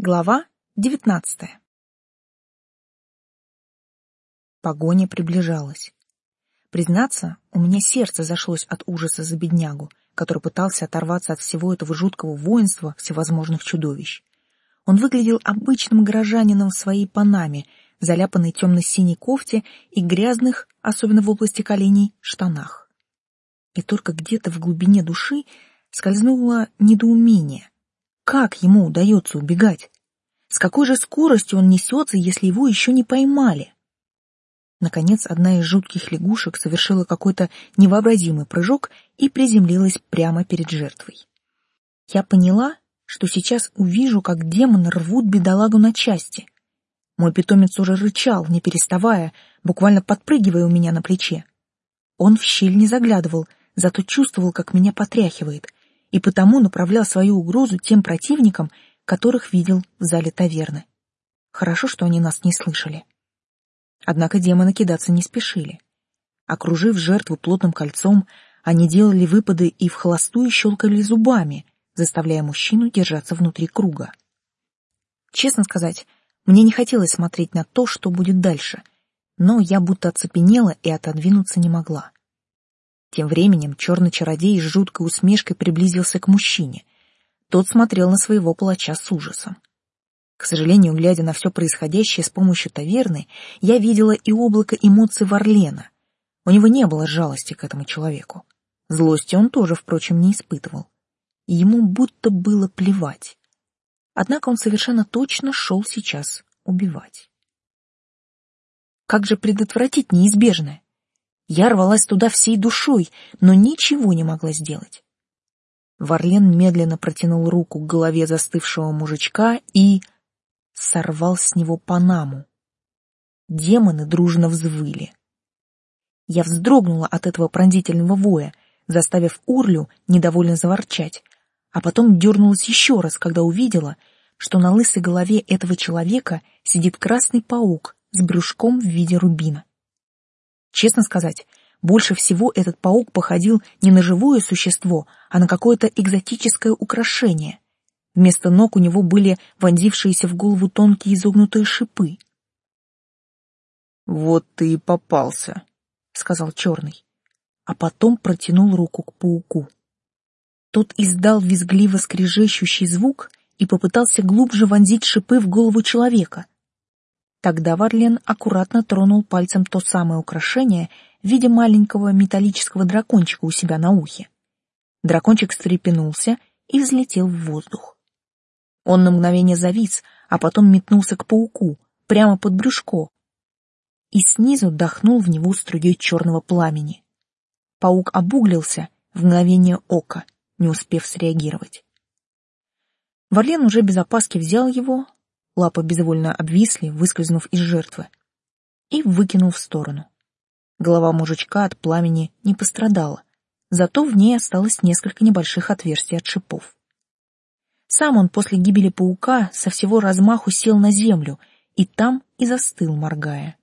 Глава девятнадцатая. Погоня приближалась. Признаться, у меня сердце зашлось от ужаса за беднягу, который пытался оторваться от всего этого жуткого воинства всевозможных чудовищ. Он выглядел обычным горожанином в своей панаме, заляпанной темно-синей кофте и грязных, особенно в области коленей, штанах. И только где-то в глубине души скользнуло недоумение — как ему удается убегать? С какой же скоростью он несется, если его еще не поймали? Наконец, одна из жутких лягушек совершила какой-то невообразимый прыжок и приземлилась прямо перед жертвой. Я поняла, что сейчас увижу, как демоны рвут бедолагу на части. Мой питомец уже рычал, не переставая, буквально подпрыгивая у меня на плече. Он в щель не заглядывал, зато чувствовал, как меня потряхивает, и потому направлял свою угрозу тем противникам, которых видел в зале таверны. Хорошо, что они нас не слышали. Однако демоны кидаться не спешили. Окружив жертву плотным кольцом, они делали выпады и в холостую щелкали зубами, заставляя мужчину держаться внутри круга. Честно сказать, мне не хотелось смотреть на то, что будет дальше, но я будто оцепенела и отодвинуться не могла. Тем временем черный чародей с жуткой усмешкой приблизился к мужчине. Тот смотрел на своего палача с ужасом. К сожалению, глядя на все происходящее с помощью таверны, я видела и облако эмоций Варлена. У него не было жалости к этому человеку. Злости он тоже, впрочем, не испытывал. Ему будто было плевать. Однако он совершенно точно шел сейчас убивать. Как же предотвратить неизбежное? Я рвалась туда всей душой, но ничего не могла сделать. Варлен медленно протянул руку к голове застывшего мужичка и сорвал с него панаму. Демоны дружно взвыли. Я вздрогнула от этого пронзительного воя, заставив Урлю недовольно заворчать, а потом дернулась еще раз, когда увидела, что на лысой голове этого человека сидит красный паук с брюшком в виде рубина. Честно сказать, больше всего этот паук походил не на живое существо, а на какое-то экзотическое украшение. Вместо ног у него были вонзившиеся в голову тонкие изогнутые шипы. «Вот ты и попался», — сказал черный, а потом протянул руку к пауку. Тот издал визгливо скрежещущий звук и попытался глубже вонзить шипы в голову человека — Тогда Варлен аккуратно тронул пальцем то самое украшение в виде маленького металлического дракончика у себя на ухе. Дракончик встрепенулся и взлетел в воздух. Он на мгновение завис, а потом метнулся к пауку, прямо под брюшко, и снизу дохнул в него струей черного пламени. Паук обуглился в мгновение ока, не успев среагировать. Варлен уже без опаски взял его, лапы безвольно обвисли, выскользнув из жертвы, и выкинул в сторону. Голова мужичка от пламени не пострадала, зато в ней осталось несколько небольших отверстий от шипов. Сам он после гибели паука со всего размаху сел на землю и там и застыл, моргая.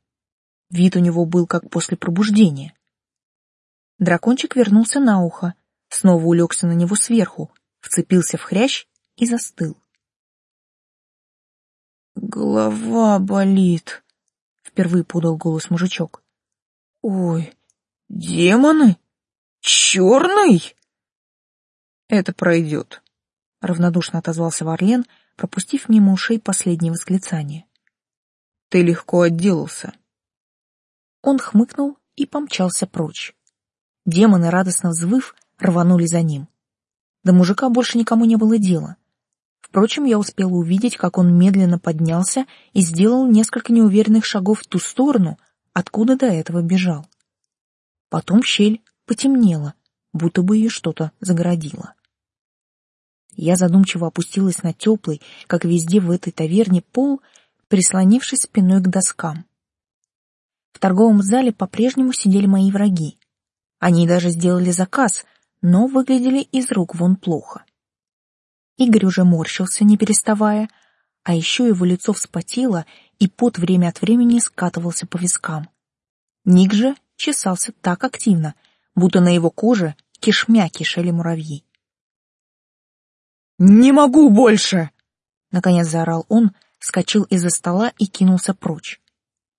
Вид у него был как после пробуждения. Дракончик вернулся на ухо, снова улегся на него сверху, вцепился в хрящ и застыл. Голова болит, впервые подал голос мужичок. Ой, демоны? Черный? Это пройдет, равнодушно отозвался Варлен, пропустив мимо ушей последнее восклицание. Ты легко отделался. Он хмыкнул и помчался прочь. Демоны, радостно взвыв, рванули за ним. До мужика больше никому не было дела. Впрочем, я успела увидеть, как он медленно поднялся и сделал несколько неуверенных шагов в ту сторону, откуда до этого бежал. Потом щель потемнела, будто бы ее что-то загородило. Я задумчиво опустилась на теплый, как везде в этой таверне, пол, прислонившись спиной к доскам. В торговом зале по-прежнему сидели мои враги. Они даже сделали заказ, но выглядели из рук вон плохо. Игорь уже морщился, не переставая, а еще его лицо вспотело, и пот время от времени скатывался по вискам. Ник же чесался так активно, будто на его коже кишмя кишели муравьи. «Не могу больше!» — Наконец заорал он, вскочил из-за стола и кинулся прочь.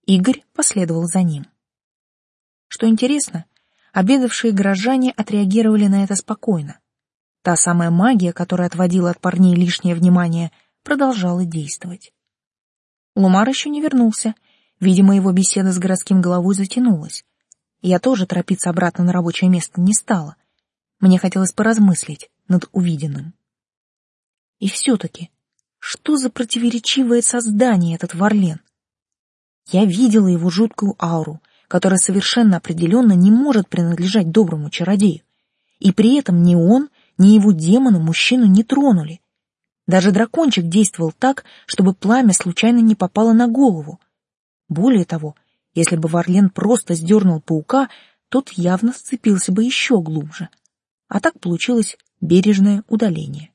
Игорь последовал за ним. Что интересно, обедавшие горожане отреагировали на это спокойно. Та самая магия, которая отводила от парней лишнее внимание, продолжала действовать. Лумар еще не вернулся. Видимо, его беседа с городским головой затянулась. Я тоже торопиться обратно на рабочее место не стала. Мне хотелось поразмыслить над увиденным. И все-таки, что за противоречивое создание этот Варлен? Я видела его жуткую ауру, которая совершенно определенно не может принадлежать доброму чародею. И при этом ни он, ни его демоны мужчину не тронули. Даже дракончик действовал так, чтобы пламя случайно не попало на голову. Более того, если бы Варлен просто сдернул паука, тот явно сцепился бы еще глубже. А так получилось бережное удаление.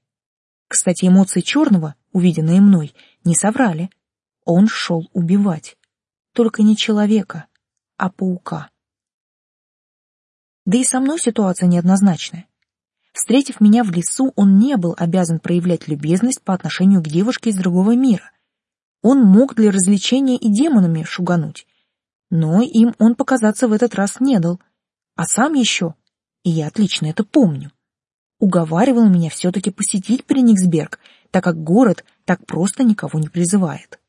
Кстати, эмоции черного, увиденные мной, не соврали. Он шел убивать. Только не человека, а паука. Да и со мной ситуация неоднозначная. Встретив меня в лесу, он не был обязан проявлять любезность по отношению к девушке из другого мира. Он мог для развлечения и демонами шугануть, но им он показаться в этот раз не дал, а сам еще, и я отлично это помню, уговаривал меня все-таки посетить Прениксберг, так как город так просто никого не призывает.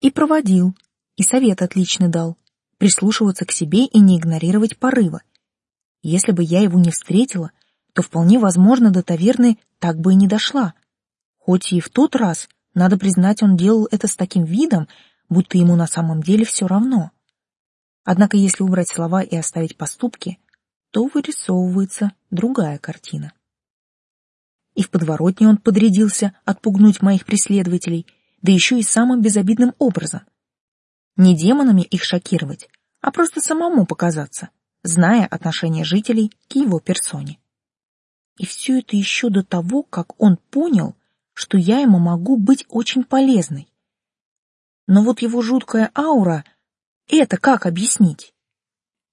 И проводил, и совет отличный дал, прислушиваться к себе и не игнорировать порывы. Если бы я его не встретила, то вполне возможно до таверны так бы и не дошла. Хоть и в тот раз, надо признать, он делал это с таким видом, будто ему на самом деле все равно. Однако если убрать слова и оставить поступки, то вырисовывается другая картина. И в подворотне он подрядился отпугнуть моих преследователей, да еще и самым безобидным образом. Не демонами их шокировать, а просто самому показаться, зная отношение жителей к его персоне. И все это еще до того, как он понял, что я ему могу быть очень полезной. Но вот его жуткая аура — это как объяснить?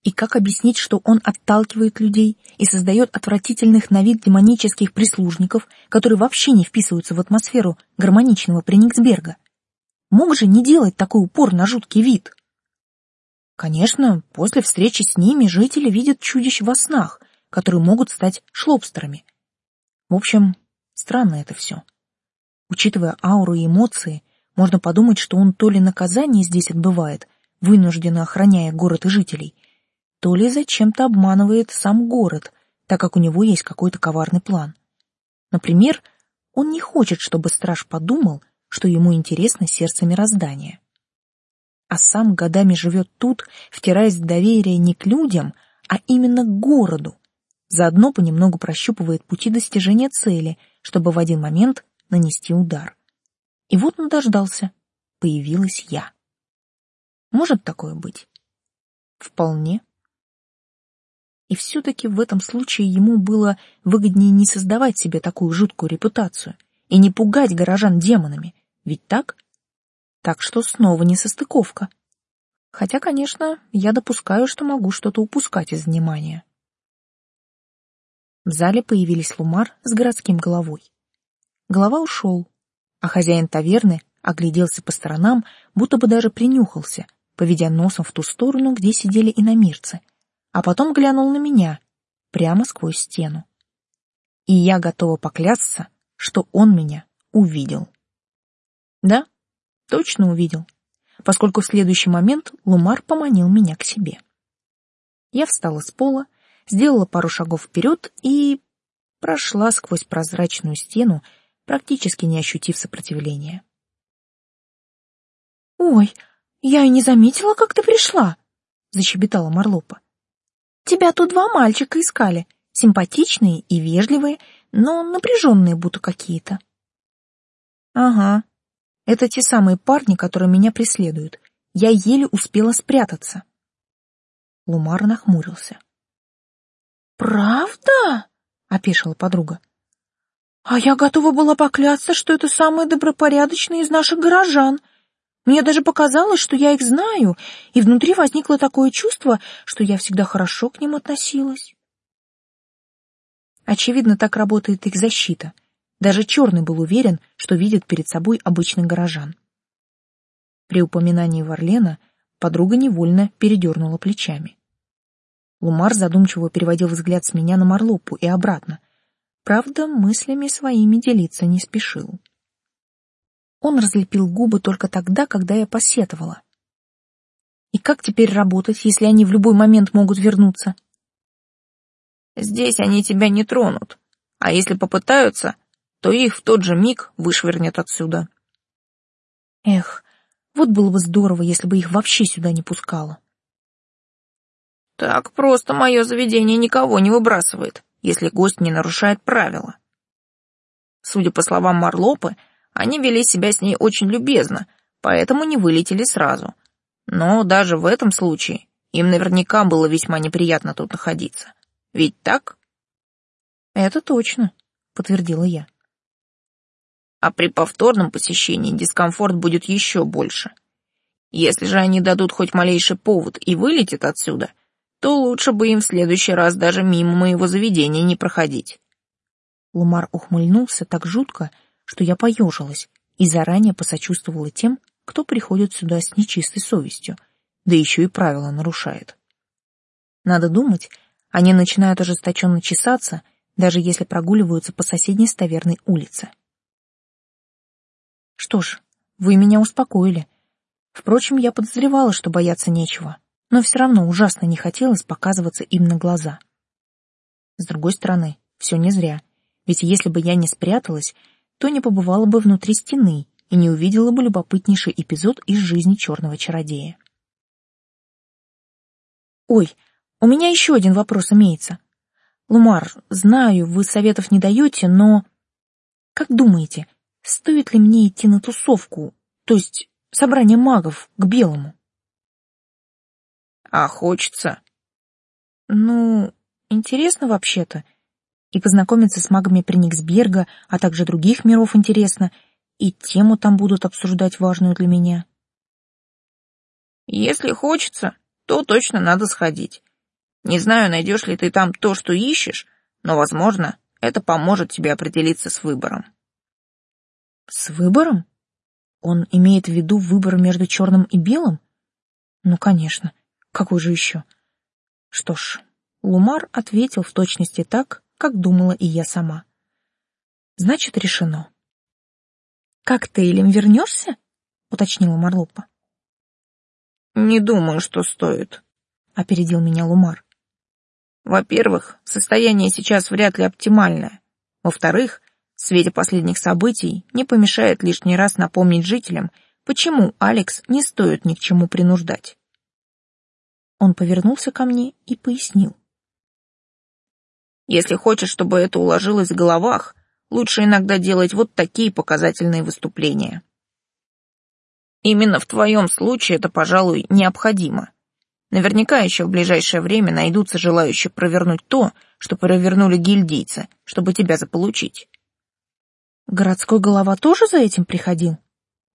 И как объяснить, что он отталкивает людей и создает отвратительных на вид демонических прислужников, которые вообще не вписываются в атмосферу гармоничного Прениксберга? Мог же не делать такой упор на жуткий вид. Конечно, после встречи с ними жители видят чудищ во снах, которые могут стать шлобстерами. В общем, странно это все. Учитывая ауру и эмоции, можно подумать, что он то ли наказание здесь отбывает, вынужденно охраняя город и жителей, то ли зачем-то обманывает сам город, так как у него есть какой-то коварный план. Например, он не хочет, чтобы страж подумал, что ему интересно сердце мироздания. А сам годами живет тут, втираясь в доверие не к людям, а именно к городу. Заодно понемногу прощупывает пути достижения цели, чтобы в один момент нанести удар. И вот он дождался. Появилась я. Может такое быть? Вполне. И все-таки в этом случае ему было выгоднее не создавать себе такую жуткую репутацию и не пугать горожан демонами, ведь так? Так что снова не состыковка. Хотя, конечно, я допускаю, что могу что-то упускать из внимания. В зале появились Лумар с городским головой. Голова ушел, а хозяин таверны огляделся по сторонам, будто бы даже принюхался, поведя носом в ту сторону, где сидели иномирцы — а потом глянул на меня, прямо сквозь стену. И я готова поклясться, что он меня увидел. Да, точно увидел, поскольку в следующий момент Лумар поманил меня к себе. Я встала с пола, сделала пару шагов вперед и прошла сквозь прозрачную стену, практически не ощутив сопротивления. «Ой, я и не заметила, как ты пришла!» — защебетала Марлопа. Тебя тут два мальчика искали, симпатичные и вежливые, но напряженные будто какие-то. Ага, это те самые парни, которые меня преследуют. Я еле успела спрятаться. Лумар нахмурился. «Правда?» — опешила подруга. «А я готова была поклясться, что это самые добропорядочные из наших горожан. Мне даже показалось, что я их знаю, и внутри возникло такое чувство, что я всегда хорошо к ним относилась. Очевидно, так работает их защита. Даже черный был уверен, что видит перед собой обычных горожан. При упоминании Варлена подруга невольно передернула плечами. Лумар задумчиво переводил взгляд с меня на Марлопу и обратно. Правда, мыслями своими делиться не спешил. Он разлепил губы только тогда, когда я посетовала. И как теперь работать, если они в любой момент могут вернуться? Здесь они тебя не тронут, а если попытаются, то их в тот же миг вышвырнет отсюда. Эх, вот было бы здорово, если бы их вообще сюда не пускало. Так просто мое заведение никого не выбрасывает, если гость не нарушает правила. Судя по словам Марлопы, они вели себя с ней очень любезно, поэтому не вылетели сразу. Но даже в этом случае им наверняка было весьма неприятно тут находиться. Ведь так? Это точно, подтвердила я. А при повторном посещении дискомфорт будет еще больше. Если же они дадут хоть малейший повод и вылетят отсюда, то лучше бы им в следующий раз даже мимо моего заведения не проходить. Лумар ухмыльнулся так жутко, что я поежилась и заранее посочувствовала тем, кто приходит сюда с нечистой совестью, да еще и правила нарушает. Надо думать, они начинают ожесточенно чесаться, даже если прогуливаются по соседней ставерной улице. Что ж, вы меня успокоили. Впрочем, я подозревала, что бояться нечего, но все равно ужасно не хотелось показываться им на глаза. С другой стороны, все не зря, ведь если бы я не спряталась, то не побывала бы внутри стены и не увидела бы любопытнейший эпизод из жизни черного чародея. Ой, у меня еще один вопрос имеется. Лумар, знаю, вы советов не даете, но... Как думаете, стоит ли мне идти на тусовку, то есть собрание магов, к белому? А хочется? Ну, интересно вообще-то. И познакомиться с магами Прениксберга, а также других миров интересно, и тему там будут обсуждать важную для меня. Если хочется, то точно надо сходить. Не знаю, найдешь ли ты там то, что ищешь, но, возможно, это поможет тебе определиться с выбором. С выбором? Он имеет в виду выбор между черным и белым? Ну, конечно. Какой же еще? Что ж, Лумар ответил в точности так, как думала и я сама. Значит, решено. Как ты, Элим, вернешься? уточнила Марлопа. Не думаю, что стоит, опередил меня Лумар. Во-первых, состояние сейчас вряд ли оптимальное. Во-вторых, в свете последних событий не помешает лишний раз напомнить жителям, почему Алекс не стоит ни к чему принуждать. Он повернулся ко мне и пояснил. Если хочешь, чтобы это уложилось в головах, лучше иногда делать вот такие показательные выступления. Именно в твоем случае это, пожалуй, необходимо. Наверняка еще в ближайшее время найдутся желающие провернуть то, что провернули гильдийцы, чтобы тебя заполучить. Городской голова тоже за этим приходил?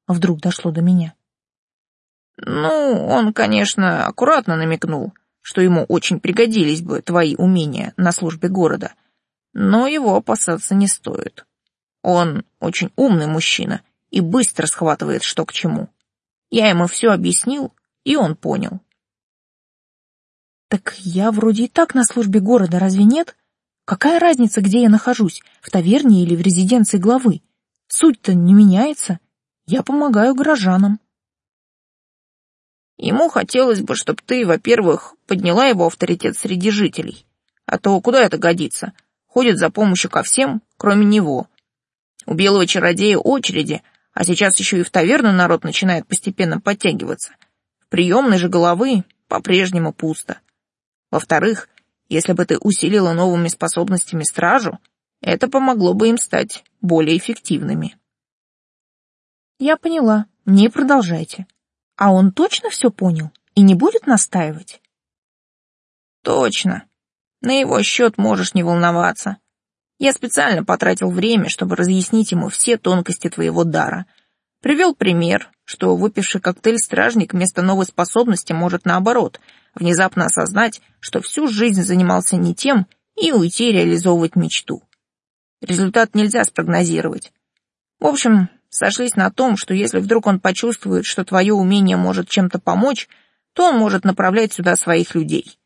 Вдруг дошло до меня. Ну, он, конечно, аккуратно намекнул, что ему очень пригодились бы твои умения на службе города, но его опасаться не стоит. Он очень умный мужчина и быстро схватывает что к чему. Я ему все объяснил, и он понял. Так я вроде и так на службе города, разве нет? Какая разница, где я нахожусь, в таверне или в резиденции главы? Суть-то не меняется. Я помогаю горожанам. Ему хотелось бы, чтобы ты, во-первых, подняла его авторитет среди жителей. А то куда это годится? Ходит за помощью ко всем, кроме него. У белого чародея очереди, а сейчас еще и в таверну народ начинает постепенно подтягиваться. В приемной же головы по-прежнему пусто. Во-вторых, если бы ты усилила новыми способностями стражу, это помогло бы им стать более эффективными. Я поняла, не продолжайте. А он точно все понял и не будет настаивать? Точно. На его счет можешь не волноваться. Я специально потратил время, чтобы разъяснить ему все тонкости твоего дара. Привел пример, что выпивший коктейль стражник вместо новой способности может, наоборот, внезапно осознать, что всю жизнь занимался не тем, и уйти реализовывать мечту. Результат нельзя спрогнозировать. В общем, сошлись на том, что если вдруг он почувствует, что твое умение может чем-то помочь, то он может направлять сюда своих людей.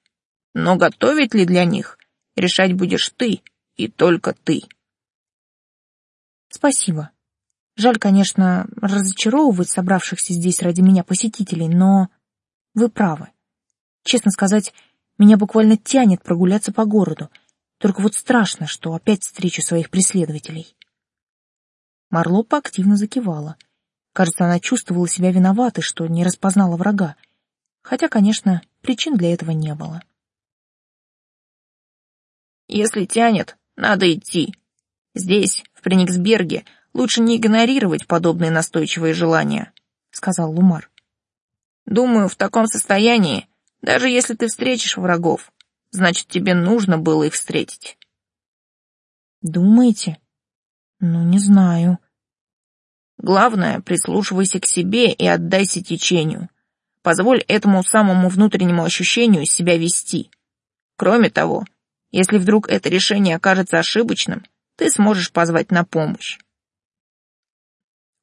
Но готовить ли для них, решать будешь ты и только ты. Спасибо. Жаль, конечно, разочаровывать собравшихся здесь ради меня посетителей, но вы правы. Честно сказать, меня буквально тянет прогуляться по городу. Только вот страшно, что опять встречу своих преследователей. Марлопа активно закивала. Кажется, она чувствовала себя виноватой, что не распознала врага. Хотя, конечно, причин для этого не было. «Если тянет, надо идти. Здесь, в Прениксберге, лучше не игнорировать подобные настойчивые желания», — сказал Лумар. «Думаю, в таком состоянии, даже если ты встретишь врагов, значит, тебе нужно было их встретить». «Думаете?» «Ну, не знаю». «Главное, прислушивайся к себе и отдайся течению. Позволь этому самому внутреннему ощущению себя вести. Кроме того, если вдруг это решение окажется ошибочным, ты сможешь позвать на помощь.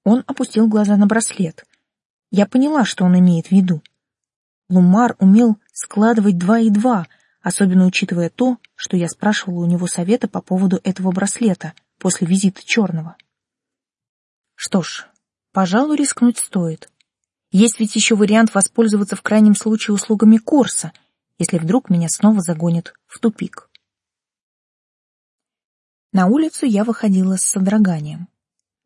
Он опустил глаза на браслет. Я поняла, что он имеет в виду. Лумар умел складывать два и два, особенно учитывая то, что я спрашивала у него совета по поводу этого браслета после визита Черного. Что ж, пожалуй, рискнуть стоит. Есть ведь еще вариант воспользоваться в крайнем случае услугами Корса, если вдруг меня снова загонят в тупик. На улицу я выходила с содроганием.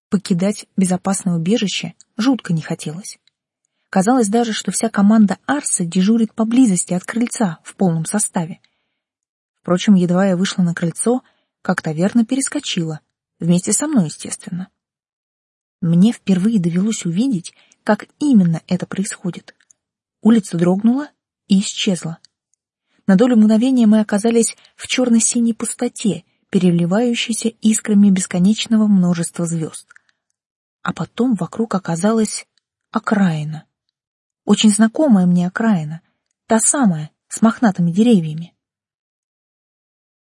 Покидать безопасное убежище жутко не хотелось. Казалось даже, что вся команда Арса дежурит поблизости от крыльца в полном составе. Впрочем, едва я вышла на крыльцо, как таверна перескочила, вместе со мной, естественно. Мне впервые довелось увидеть, как именно это происходит. Улица дрогнула и исчезла. На долю мгновения мы оказались в черно-синей пустоте, переливающейся искрами бесконечного множества звезд а потом вокруг оказалась окраина. Очень знакомая мне окраина, та самая, с мохнатыми деревьями.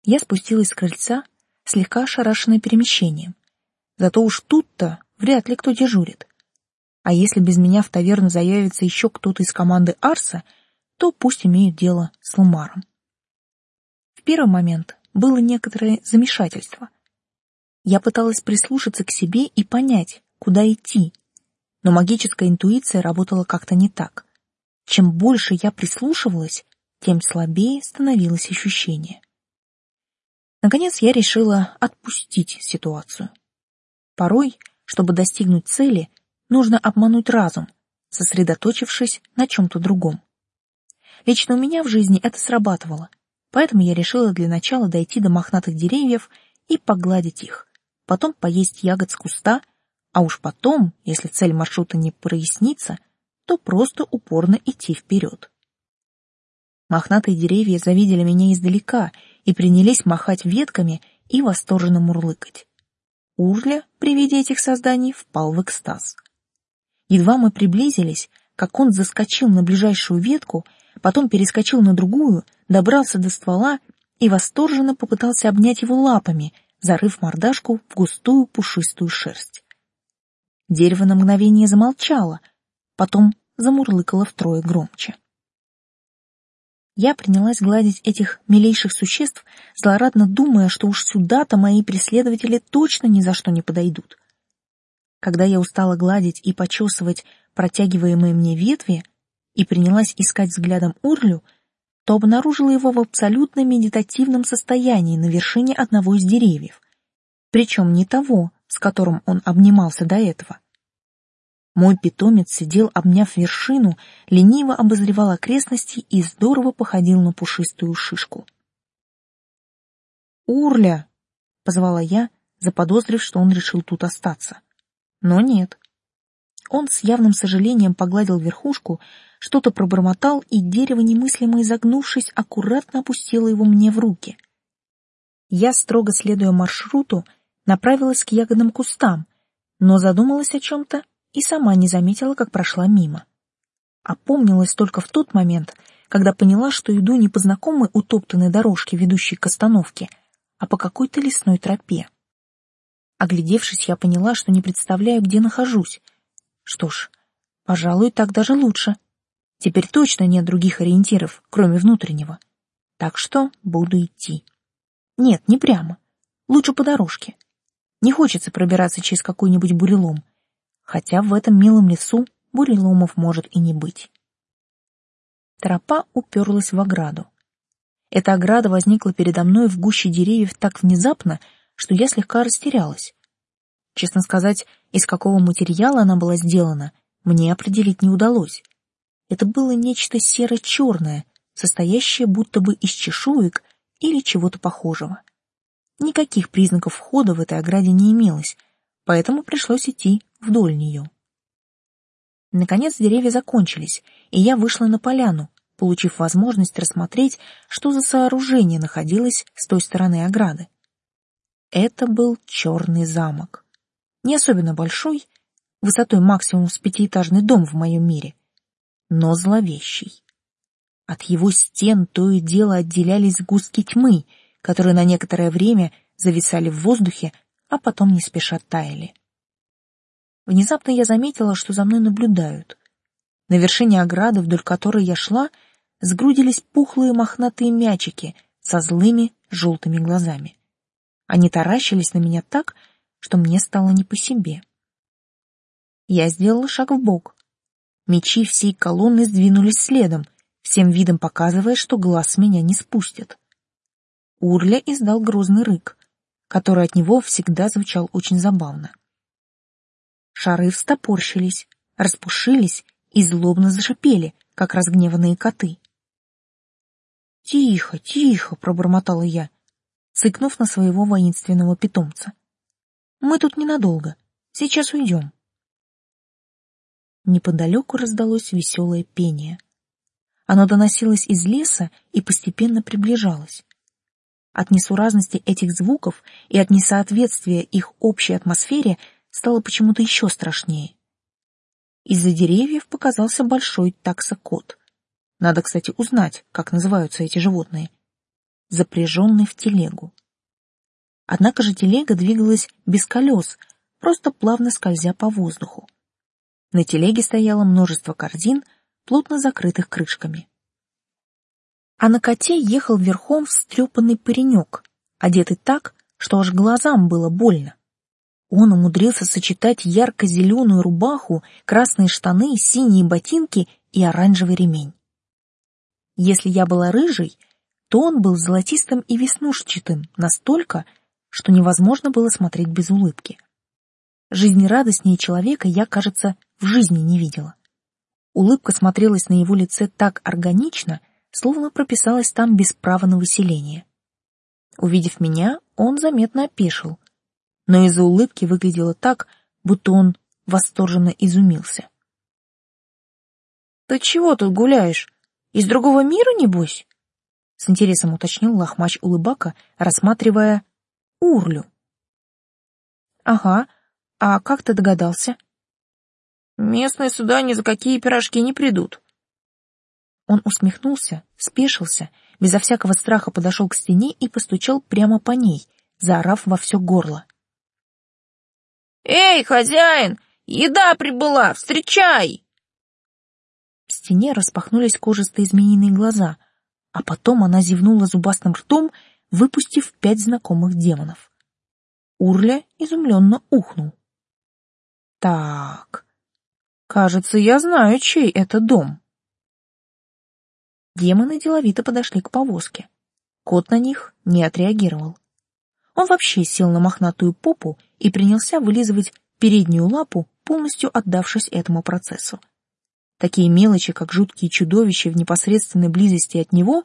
Я спустилась с крыльца, слегка ошарашенная перемещением. Зато уж тут-то вряд ли кто дежурит. А если без меня в таверну заявится еще кто-то из команды Арса, то пусть имеют дело с Лумаром. В первый момент было некоторое замешательство. Я пыталась прислушаться к себе и понять, куда идти. Но магическая интуиция работала как-то не так. Чем больше я прислушивалась, тем слабее становилось ощущение. Наконец я решила отпустить ситуацию. Порой, чтобы достигнуть цели, нужно обмануть разум, сосредоточившись на чем-то другом. Лично у меня в жизни это срабатывало, поэтому я решила для начала дойти до мохнатых деревьев и погладить их, потом поесть ягод с куста а уж потом, если цель маршрута не прояснится, то просто упорно идти вперед. Мохнатые деревья завидели меня издалека и принялись махать ветками и восторженно мурлыкать. Урля при виде этих созданий впал в экстаз. Едва мы приблизились, как он заскочил на ближайшую ветку, потом перескочил на другую, добрался до ствола и восторженно попытался обнять его лапами, зарыв мордашку в густую пушистую шерсть. Дерево на мгновение замолчало, потом замурлыкало втрое громче. Я принялась гладить этих милейших существ, злорадно думая, что уж сюда-то мои преследователи точно ни за что не подойдут. Когда я устала гладить и почесывать протягиваемые мне ветви и принялась искать взглядом Урлю, то обнаружила его в абсолютно медитативном состоянии на вершине одного из деревьев, причем не того, с которым он обнимался до этого. Мой питомец сидел, обняв вершину, лениво обозревал окрестности и здорово походил на пушистую шишку. «Урля!» — позвала я, заподозрив, что он решил тут остаться. Но нет. Он с явным сожалением погладил верхушку, что-то пробормотал, и дерево, немыслимо изогнувшись, аккуратно опустило его мне в руки. Я, строго следуя маршруту, направилась к ягодным кустам, но задумалась о чем-то и сама не заметила, как прошла мимо. Опомнилась только в тот момент, когда поняла, что иду не по знакомой утоптанной дорожке, ведущей к остановке, а по какой-то лесной тропе. Оглядевшись, я поняла, что не представляю, где нахожусь. Что ж, пожалуй, так даже лучше. Теперь точно нет других ориентиров, кроме внутреннего. Так что буду идти. Нет, не прямо. Лучше по дорожке. Не хочется пробираться через какой-нибудь бурелом. Хотя в этом милом лесу буреломов может и не быть. Тропа уперлась в ограду. Эта ограда возникла передо мной в гуще деревьев так внезапно, что я слегка растерялась. Честно сказать, из какого материала она была сделана, мне определить не удалось. Это было нечто серо-черное, состоящее будто бы из чешуек или чего-то похожего. Никаких признаков входа в этой ограде не имелось, поэтому пришлось идти вдоль нее. Наконец деревья закончились, и я вышла на поляну, получив возможность рассмотреть, что за сооружение находилось с той стороны ограды. Это был черный замок. Не особенно большой, высотой максимум с пятиэтажный дом в моем мире, но зловещий. От его стен то и дело отделялись сгустки тьмы, которые на некоторое время зависали в воздухе, а потом не спеша таяли. Внезапно я заметила, что за мной наблюдают. На вершине ограды, вдоль которой я шла, сгрудились пухлые мохнатые мячики со злыми желтыми глазами. Они таращились на меня так, что мне стало не по себе. Я сделала шаг в бок. Мечи всей колонны сдвинулись следом, всем видом показывая, что глаз меня не спустят. Урля издал грозный рык, который от него всегда звучал очень забавно. Шары встопорщились, распушились и злобно зашипели, как разгневанные коты. «Тихо, тихо!» — пробормотала я, цыкнув на своего воинственного питомца. «Мы тут ненадолго. Сейчас уйдем». Неподалеку раздалось веселое пение. Оно доносилось из леса и постепенно приближалось. От несуразности этих звуков и от несоответствия их общей атмосфере стало почему-то еще страшнее. Из-за деревьев показался большой таксокот. Надо, кстати, узнать, как называются эти животные. Запряженный в телегу. Однако же телега двигалась без колес, просто плавно скользя по воздуху. На телеге стояло множество корзин, плотно закрытых крышками. А на коте ехал верхом встрепанный паренек, одетый так, что аж глазам было больно. Он умудрился сочетать ярко-зеленую рубаху, красные штаны, синие ботинки и оранжевый ремень. Если я была рыжей, то он был золотистым и веснушчатым настолько, что невозможно было смотреть без улыбки. Жизнерадостнее человека я, кажется, в жизни не видела. Улыбка смотрелась на его лице так органично, словно прописалась там без права на выселение. Увидев меня, он заметно опешил, но из-за улыбки выглядело так, будто он восторженно изумился. «Ты чего тут гуляешь? Из другого мира, небось?» С интересом уточнил лохмач улыбака, рассматривая Урлю. «Ага, а как ты догадался? Местные сюда ни за какие пирожки не придут. Он усмехнулся, спешился, безо всякого страха подошел к стене и постучал прямо по ней, заорав во все горло. «Эй, хозяин, еда прибыла, встречай!» В стене распахнулись кожистые змеиные глаза, а потом она зевнула зубастым ртом, выпустив пять знакомых демонов. Урля изумленно ухнул. Так, кажется, я знаю, чей это дом. Демоны деловито подошли к повозке. Кот на них не отреагировал. Он вообще сел на мохнатую попу и принялся вылизывать переднюю лапу, полностью отдавшись этому процессу. Такие мелочи, как жуткие чудовища в непосредственной близости от него,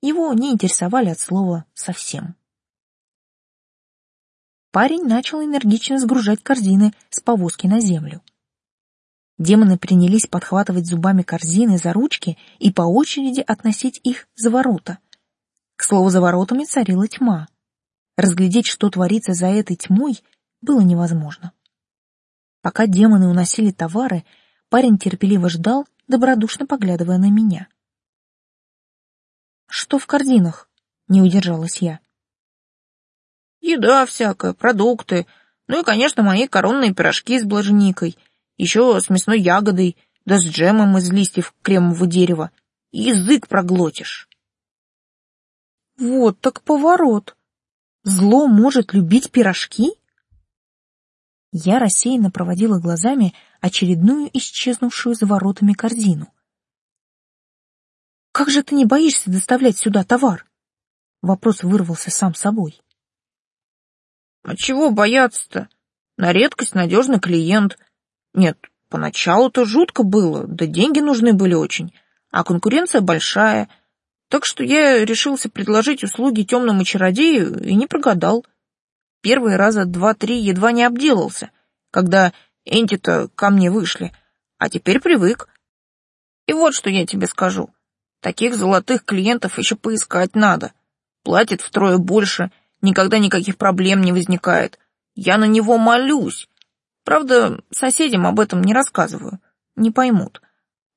его не интересовали от слова совсем парень начал энергично сгружать корзины с повозки на землю. Демоны принялись подхватывать зубами корзины за ручки и по очереди относить их за ворота. К слову, за воротами царила тьма. Разглядеть, что творится за этой тьмой, было невозможно. Пока демоны уносили товары, парень терпеливо ждал, добродушно поглядывая на меня. «Что в корзинах?» — не удержалась я. Еда всякая, продукты, Ну и, конечно, мои коронные пирожки с блажникой, еще с мясной ягодой, да с джемом из листьев кремового дерева. Язык проглотишь. Вот так поворот. Зло может любить пирожки? Я рассеянно проводила глазами очередную исчезнувшую за воротами корзину. «Как же ты не боишься доставлять сюда товар?» Вопрос вырвался сам собой. «А чего бояться-то? На редкость надежный клиент. Нет, поначалу-то жутко было, да деньги нужны были очень, а конкуренция большая, так что я решился предложить услуги темному чародею и не прогадал. Первые раза два-три едва не обделался, когда Энти-то ко мне вышли, а теперь привык. И вот что я тебе скажу. Таких золотых клиентов еще поискать надо. Платит втрое больше, никогда никаких проблем не возникает. Я на него молюсь. Правда, соседям об этом не рассказываю. Не поймут.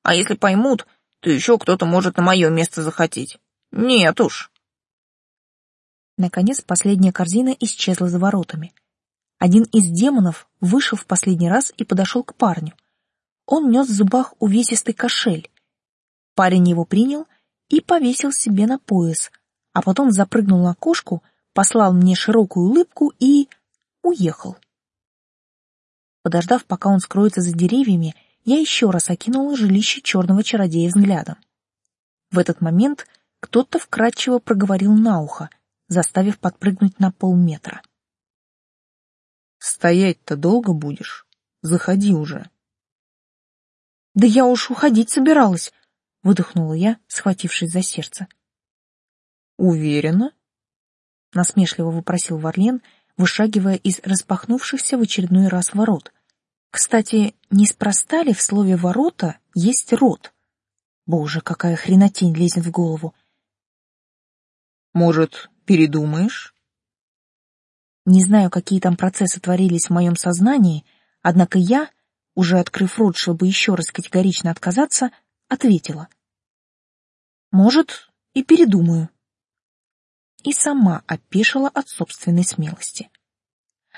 А если поймут, то еще кто-то может на мое место захотеть. Нет уж. Наконец последняя корзина исчезла за воротами. Один из демонов вышел в последний раз и подошел к парню. Он нес в зубах увесистый кошель. Парень его принял и повесил себе на пояс, а потом запрыгнул на кошку, послал мне широкую улыбку и уехал. Подождав, пока он скроется за деревьями, я еще раз окинула жилище черного чародея взглядом. В этот момент кто-то вкрадчиво проговорил на ухо, заставив подпрыгнуть на полметра. Стоять-то долго будешь? Заходи уже. Да я уж уходить собиралась, выдохнула я, схватившись за сердце. Уверена? насмешливо вопросил Варлен, вышагивая из распахнувшихся в очередной раз ворот. Кстати, неспроста ли в слове «ворота» есть «рот»? Боже, какая хренотень лезет в голову. Может, передумаешь? Не знаю, какие там процессы творились в моем сознании, однако я, уже открыв рот, чтобы еще раз категорично отказаться, ответила. Может, и передумаю. И сама опешила от собственной смелости.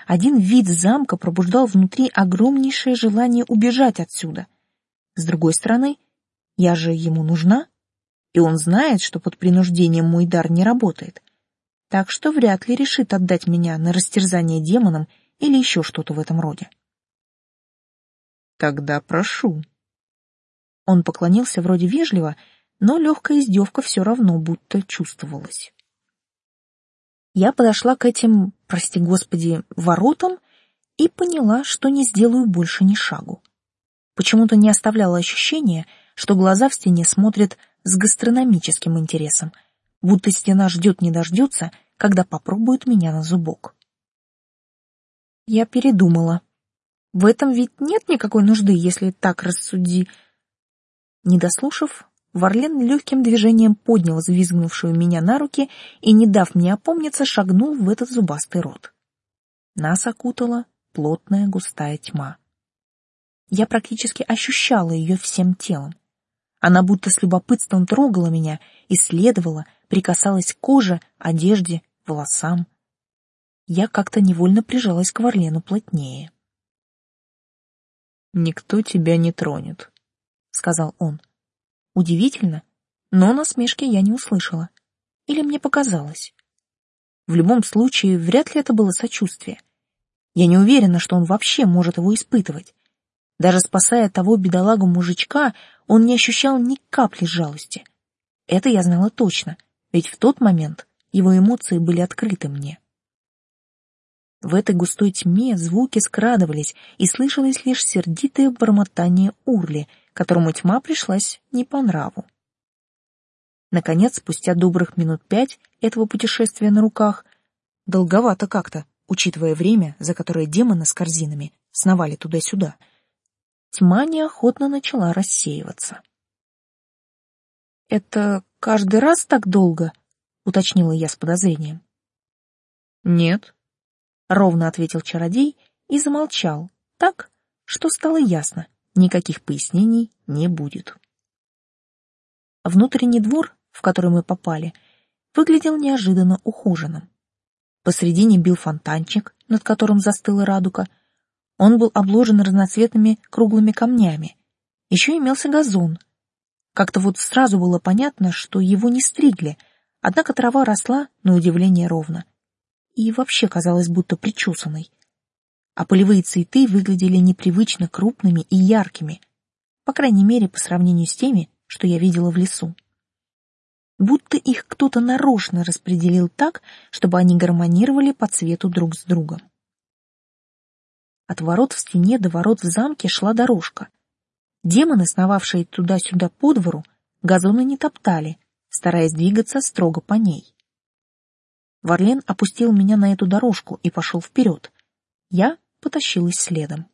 Один вид замка пробуждал внутри огромнейшее желание убежать отсюда. С другой стороны, я же ему нужна, и он знает, что под принуждением мой дар не работает так что вряд ли решит отдать меня на растерзание демонам или еще что-то в этом роде. Тогда прошу. Он поклонился вроде вежливо, но легкая издевка все равно будто чувствовалась. Я подошла к этим, прости господи, воротам и поняла, что не сделаю больше ни шагу. Почему-то не оставляло ощущения, что глаза в стене смотрят с гастрономическим интересом — будто стена ждет не дождется, когда попробует меня на зубок. Я передумала. В этом ведь нет никакой нужды, если так рассуди. Не дослушав, Варлен легким движением поднял взвизгнувшую меня на руки и, не дав мне опомниться, шагнул в этот зубастый рот. Нас окутала плотная густая тьма. Я практически ощущала ее всем телом. Она будто с любопытством трогала меня, исследовала, прикасалась к коже, одежде, волосам. Я как-то невольно прижалась к Варлену плотнее. «Никто тебя не тронет», — сказал он. Удивительно, но насмешки я не услышала. Или мне показалось. В любом случае, вряд ли это было сочувствие. Я не уверена, что он вообще может его испытывать. Даже спасая того бедолагу-мужичка, он не ощущал ни капли жалости. Это я знала точно — ведь в тот момент его эмоции были открыты мне. В этой густой тьме звуки скрадывались, и слышалось лишь сердитое бормотание урли, которому тьма пришлась не по нраву. Наконец, спустя добрых минут пять этого путешествия на руках, долговато как-то, учитывая время, за которое демоны с корзинами сновали туда-сюда, тьма неохотно начала рассеиваться. «Это каждый раз так долго?» — уточнила я с подозрением. «Нет», — ровно ответил чародей и замолчал, так, что стало ясно, никаких пояснений не будет. Внутренний двор, в который мы попали, выглядел неожиданно ухоженным. Посредине бил фонтанчик, над которым застыла радуга. Он был обложен разноцветными круглыми камнями. Еще имелся газон. Как-то вот сразу было понятно, что его не стригли, однако трава росла, на удивление, ровно. И вообще казалось будто причесанной. А полевые цветы выглядели непривычно крупными и яркими, по крайней мере, по сравнению с теми, что я видела в лесу будто их кто-то нарочно распределил так, чтобы они гармонировали по цвету друг с другом. От ворот в стене до ворот в замке шла дорожка. Демоны, сновавшие туда-сюда по двору, газоны не топтали, стараясь двигаться строго по ней. Варлен опустил меня на эту дорожку и пошел вперед. Я потащилась следом.